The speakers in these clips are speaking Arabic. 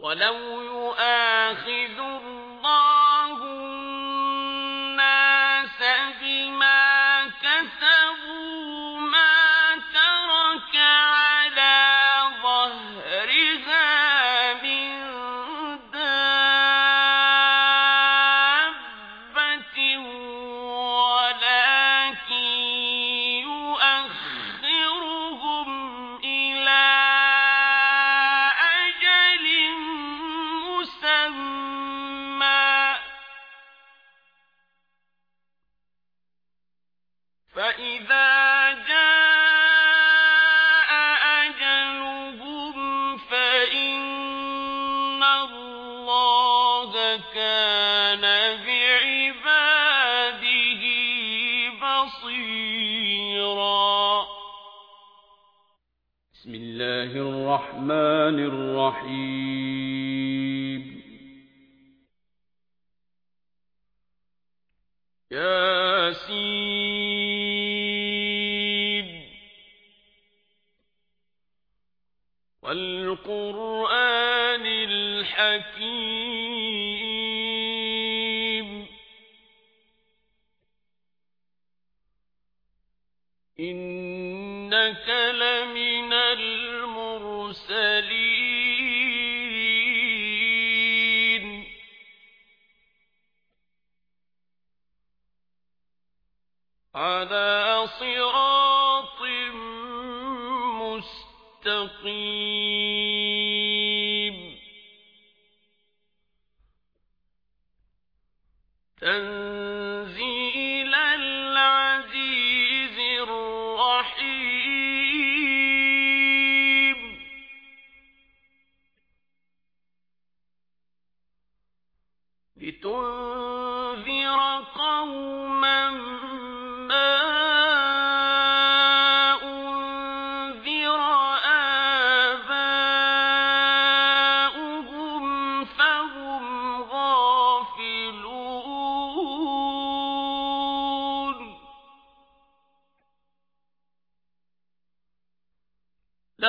ولو يؤاخذ الرحمن الرحيم. ياسين. والقرآن الحكيم. إنك لمن تنزيل العزيز الرحيم. لتنذر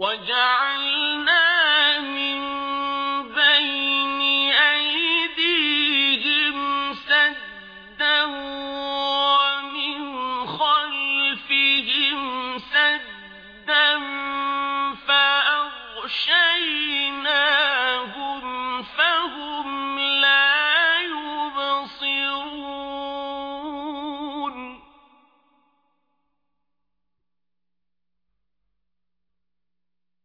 وجعلنا من بين أيديهم سدا ومن خلفهم سدا فأغشيناهم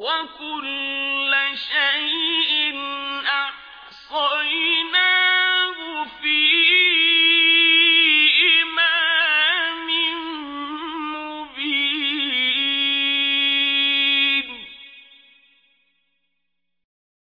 وكل شيء